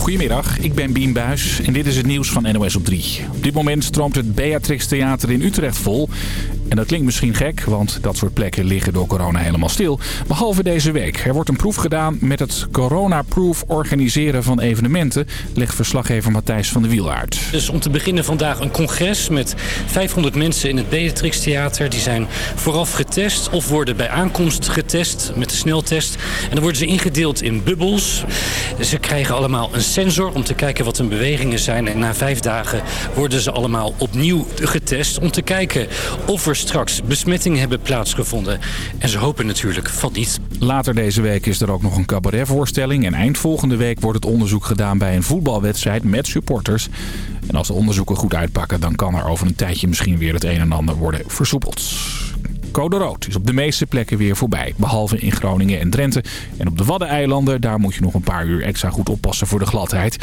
Goedemiddag, ik ben Bien Buis en dit is het nieuws van NOS op 3. Op dit moment stroomt het Beatrix Theater in Utrecht vol. En dat klinkt misschien gek, want dat soort plekken liggen door corona helemaal stil. Behalve deze week. Er wordt een proef gedaan met het corona-proof organiseren van evenementen, legt verslaggever Matthijs van der Wiel uit. Dus om te beginnen vandaag een congres met 500 mensen in het Beatrix Theater. Die zijn vooraf getest of worden bij aankomst getest met de sneltest. En dan worden ze ingedeeld in bubbels. Ze krijgen allemaal een om te kijken wat hun bewegingen zijn. En na vijf dagen worden ze allemaal opnieuw getest om te kijken of er straks besmettingen hebben plaatsgevonden. En ze hopen natuurlijk van niet. Later deze week is er ook nog een cabaretvoorstelling. En eind volgende week wordt het onderzoek gedaan bij een voetbalwedstrijd met supporters. En als de onderzoeken goed uitpakken, dan kan er over een tijdje misschien weer het een en ander worden versoepeld. Code rood is op de meeste plekken weer voorbij. Behalve in Groningen en Drenthe. En op de Waddeneilanden, daar moet je nog een paar uur extra goed oppassen voor de gladheid.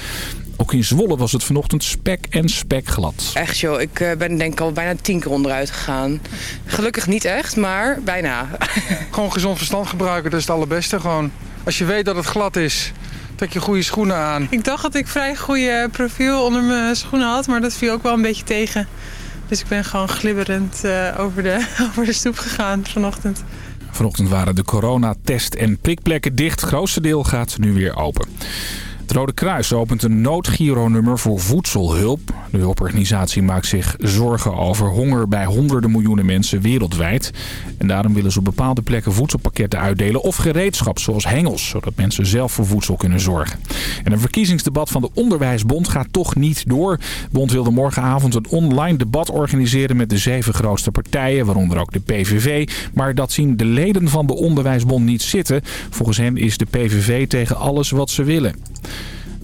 Ook in Zwolle was het vanochtend spek en spek glad. Echt joh, ik eh, ben denk ik al bijna tien keer onderuit gegaan. Gelukkig niet echt, maar bijna. Gewoon gezond verstand gebruiken, dat is het allerbeste. Gewoon, als je weet dat het glad is, trek je goede schoenen aan. Ik dacht dat ik vrij goede profiel onder mijn schoenen had, maar dat viel ook wel een beetje tegen. Dus ik ben gewoon glibberend uh, over, de, over de stoep gegaan vanochtend. Vanochtend waren de coronatest- en prikplekken dicht. Het grootste deel gaat nu weer open. Het Rode Kruis opent een noodgironummer voor voedselhulp. De hulporganisatie maakt zich zorgen over honger bij honderden miljoenen mensen wereldwijd. En daarom willen ze op bepaalde plekken voedselpakketten uitdelen of gereedschap zoals hengels. Zodat mensen zelf voor voedsel kunnen zorgen. En een verkiezingsdebat van de Onderwijsbond gaat toch niet door. De bond wilde morgenavond een online debat organiseren met de zeven grootste partijen, waaronder ook de PVV. Maar dat zien de leden van de Onderwijsbond niet zitten. Volgens hen is de PVV tegen alles wat ze willen.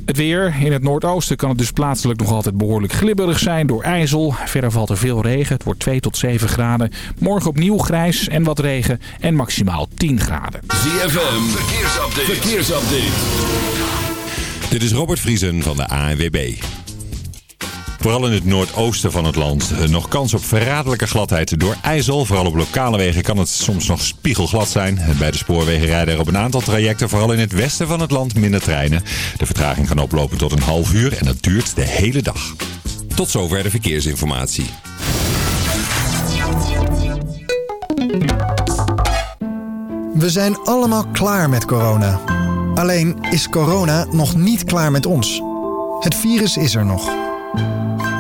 Het weer. In het noordoosten kan het dus plaatselijk nog altijd behoorlijk glibberig zijn door ijzel. Verder valt er veel regen. Het wordt 2 tot 7 graden. Morgen opnieuw grijs en wat regen en maximaal 10 graden. ZFM. Verkeersupdate. Verkeersupdate. Dit is Robert Vriesen van de ANWB. Vooral in het noordoosten van het land eh, nog kans op verraderlijke gladheid door ijzel. Vooral op lokale wegen kan het soms nog spiegelglad zijn. Bij de spoorwegen rijden er op een aantal trajecten, vooral in het westen van het land, minder treinen. De vertraging kan oplopen tot een half uur en dat duurt de hele dag. Tot zover de verkeersinformatie. We zijn allemaal klaar met corona. Alleen is corona nog niet klaar met ons. Het virus is er nog.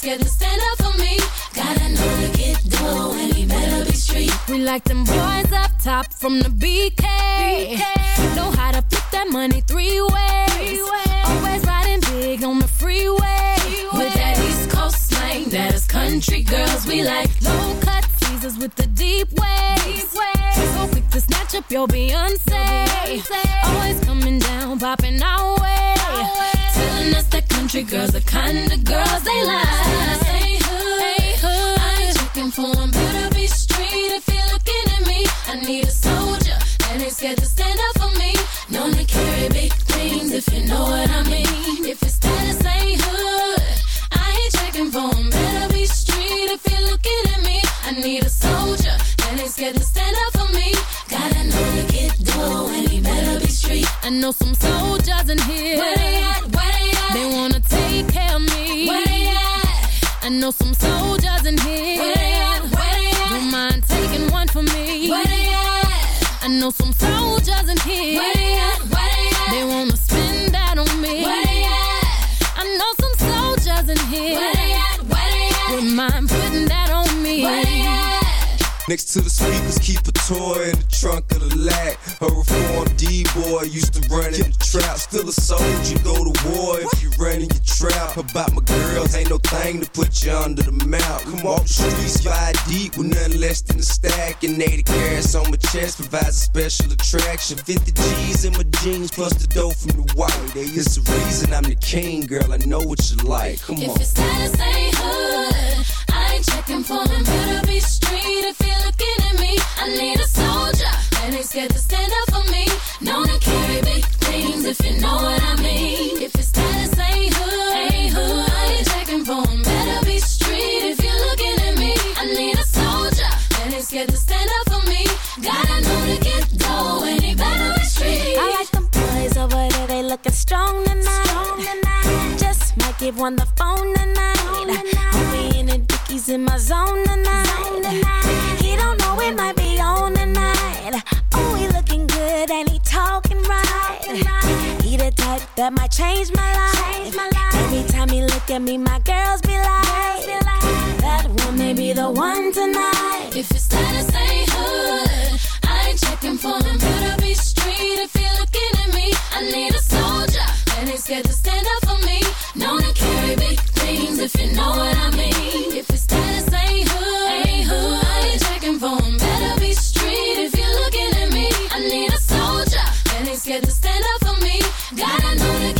scared to stand up for me. Gotta know to get dough and he better be street. We like them boys up top from the BK. BK. Know how to put that money three ways. Always riding big on the freeway. With that East Coast slang, that is country girls we like. Low cut teasers with the deep waves. So quick to snatch up your Beyonce. Always coming down, popping our way. Telling us that country girls the kind of girls they like. Hey hood, I ain't checking for 'em, better be street if you're looking at me. I need a soldier that ain't scared to stand up for me. Known to carry big things if you know what I mean. If your status ain't hood, I ain't checking for 'em, better be street if you're looking at me. I need a soldier that ain't scared to stand up for me. Gotta know to get dough and better be street. I know some soldiers in here. Know some soldiers in here. Where they at? Where they at? Don't mind taking one for me. Where they at? I know some soldiers in here. Where they at? Where they at? They wanna spend that on me. Where they at? I know some soldiers in here. Where they at? Where they at? Wouldn't mind putting that on me. Where they at? Next to the speakers, keep a toy in the trunk of the lag. A reformed D-boy used to run in the trap. Still a soldier, go to war About my girls, ain't no thing to put you under the mount. Come off the streets, five deep with nothing less than a stack. And 80 carats on my chest provides a special attraction. 50 G's in my jeans plus the dough from the white. It's the reason I'm the king, girl. I know what you like. Come If on. your status ain't hood, I ain't checking for him. Better be street if you're looking at me. I need a soldier that ain't scared to stand up for me. Known to carry big things if you know what I mean. If your status ain't ain't hood, there, they looking strong tonight. Just might give one the phone tonight. Homie in the dickies in my zone tonight. He don't know it might be on tonight. Oh, he looking good and he talking right. He the type that might change my life. Every time he look at me, my girls be like, that one may be the one tonight. If your status ain't hood, I ain't checking for him. Better be street I need a soldier that ain't scared to stand up for me. Known to carry big things if you know what I mean. If your status ain't hood, ain't hood, I ain't checking for him. Better be street if you're looking at me. I need a soldier that ain't scared to stand up for me. Gotta know to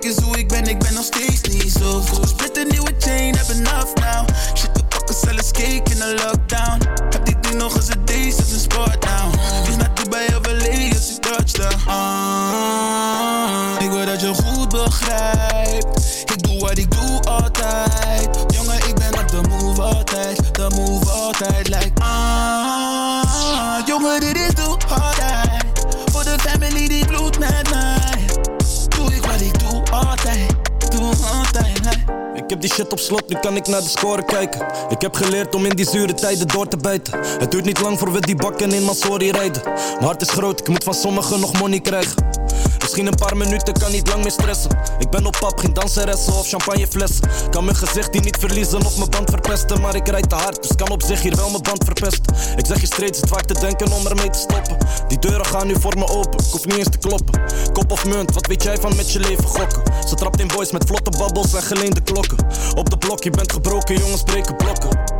Kijk eens hoe ik ben, ik ben nog steeds niet zo goed. Split een nieuwe chain, heb enough now. Shit, we pakken zelfs cake in de lockdown. Heb die ding nog eens een deze, is een sport now. Vlieg naar Dubai of LA als ik touchdown. Ah, ik wil dat je goed begrijpt. Ik doe wat ik doe altijd. Jongen, ik ben op de move altijd. De move altijd, like ah. Jongen, dit is doe altijd. Voor de family die bloedt met mij. Ik heb die shit op slot, nu kan ik naar de score kijken. Ik heb geleerd om in die zure tijden door te bijten. Het duurt niet lang voor we die bakken in Masori rijden. Mijn hart is groot, ik moet van sommigen nog money krijgen. Misschien een paar minuten, kan niet lang meer stressen. Ik ben op pap, geen danseressen of champagneflessen. Kan mijn gezicht hier niet verliezen of mijn band verpesten. Maar ik rijd te hard, dus kan op zich hier wel mijn band verpesten. Ik zeg je straight, zit vaak te denken om ermee te stoppen. Die deuren gaan nu voor me open, ik hoef niet eens te kloppen. Kop of munt, wat weet jij van met je leven gokken? Ze trapt in boys met vlotte babbels en geleende Op de blok, je bent gebroken, jongens breken blokken.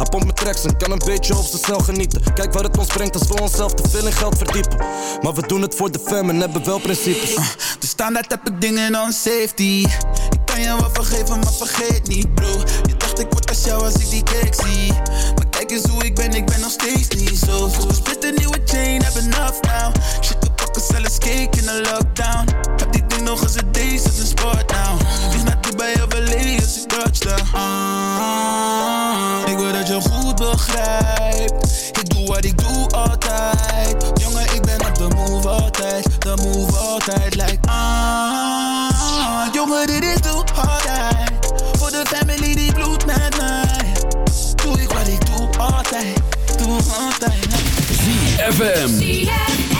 Hij pompt met tracks en kan een beetje op ze snel genieten. Kijk waar het ons brengt als we onszelf te veel in geld verdiepen. Maar we doen het voor de fam en hebben wel principes. Uh, de standaard heb ik dingen on safety. Ik kan je wel vergeven, maar vergeet niet, bro. Je dacht ik word als jou als ik die cake zie. Maar kijk eens hoe ik ben, ik ben nog steeds niet zo goed. Split een nieuwe chain, heb enough now. Shit, we pakken zelfs cake in de lockdown. Nog eens een deze, is een sport now. Vlieg naar Dubai of LA als ik touchdown. Ah, ik wil dat je goed begrijpt. Ik doe wat ik doe altijd. Jongen, ik ben op de move altijd. De move altijd, like ah. Jongen, dit is doe altijd. Voor de family die bloedt met mij. Doe ik wat ik doe altijd. Doe altijd. ZFM.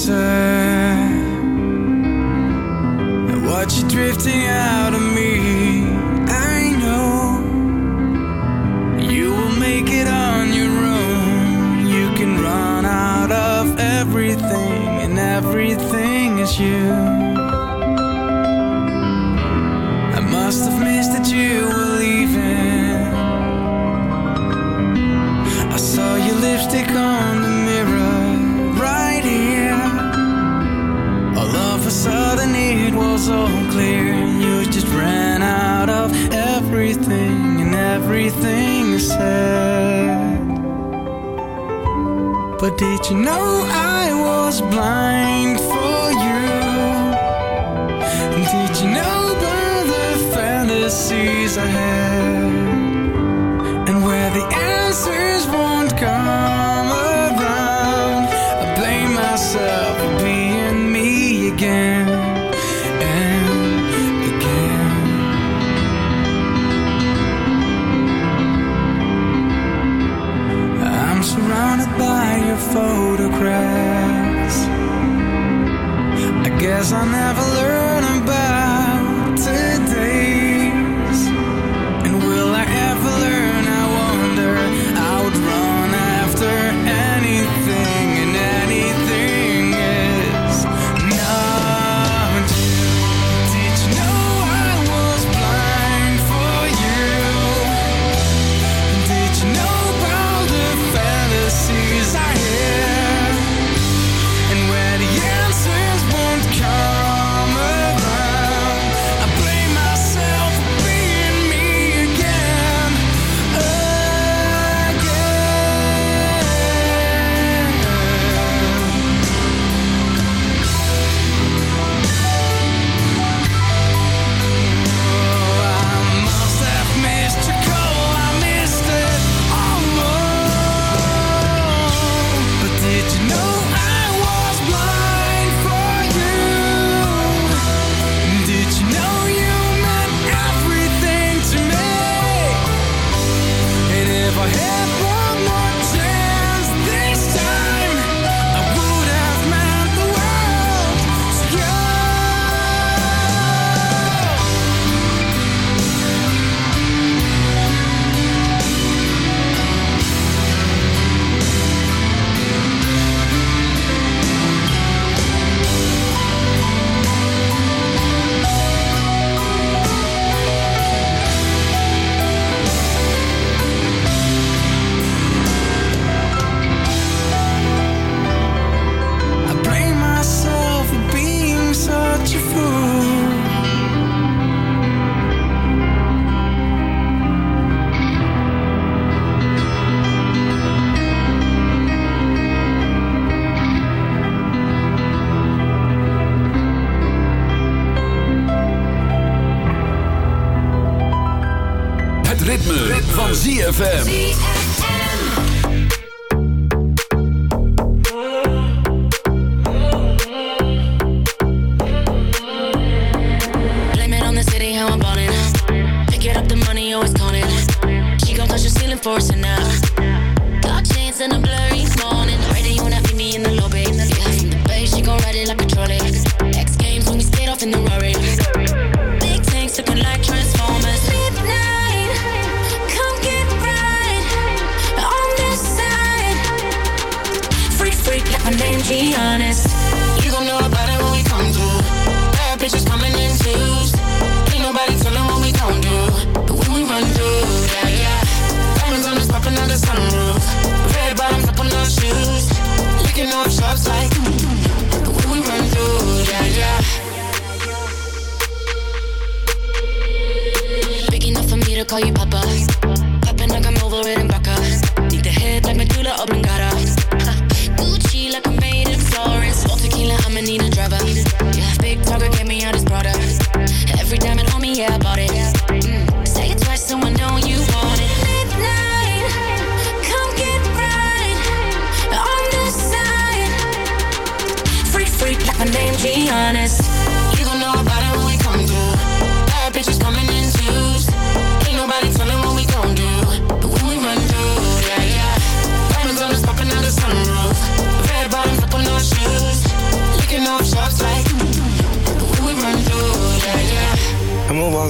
say Ritme, van ZFM.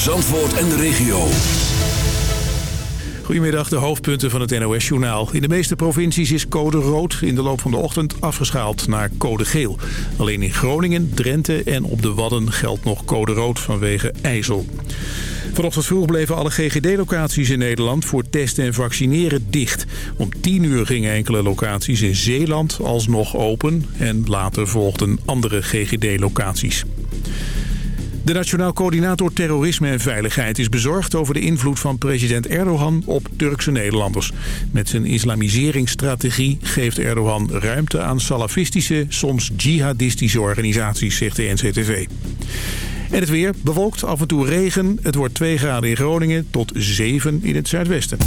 Voor Zandvoort en de regio. Goedemiddag, de hoofdpunten van het NOS-journaal. In de meeste provincies is code rood in de loop van de ochtend afgeschaald naar code geel. Alleen in Groningen, Drenthe en op de Wadden geldt nog code rood vanwege ijzel. Vanochtend vroeg bleven alle GGD-locaties in Nederland voor testen en vaccineren dicht. Om 10 uur gingen enkele locaties in Zeeland alsnog open en later volgden andere GGD-locaties. De Nationaal Coördinator Terrorisme en Veiligheid is bezorgd over de invloed van president Erdogan op Turkse Nederlanders. Met zijn islamiseringsstrategie geeft Erdogan ruimte aan salafistische, soms jihadistische organisaties, zegt de NCTV. En het weer bewolkt, af en toe regen. Het wordt 2 graden in Groningen tot 7 in het zuidwesten.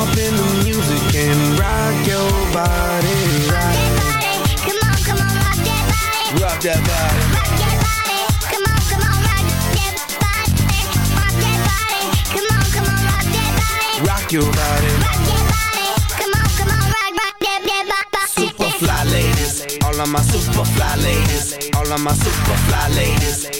Hop in the music and rock your body. Rock, Come on, come on, rock that body. rock that body. Rock that body. Come on, come on, rock that body. Rock that body. Come on, come on, rock that body. Rock your body. Rock that body. Come on, come on, rock, rock that, that, rock that. Super fly ladies, all of my super fly ladies, all of my super fly ladies,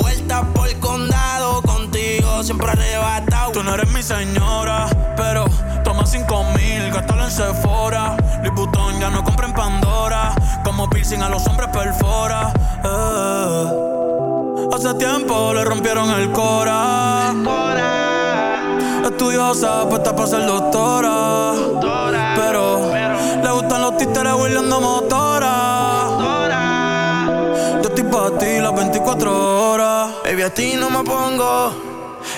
Siempre arrebatado. Tú no eres mi señora, pero toma cinco mil, gástalo en Sephora. Liputón ya no compra en Pandora. Como piercing a los hombres perfora. Eh. Hace tiempo le rompieron el cora. Estudiosa, puesta para ser doctora. Pero le gustan los títeres huirleando motora. Yo estoy para ti las 24 horas. Baby, a ti no me pongo.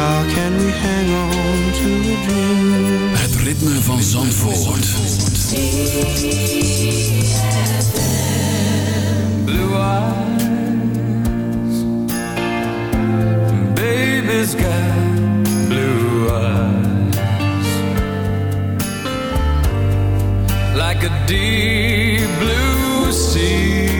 How can we hang on to a dream? Het ritme van Zandvoort. Blue eyes, baby's got blue eyes, like a deep blue sea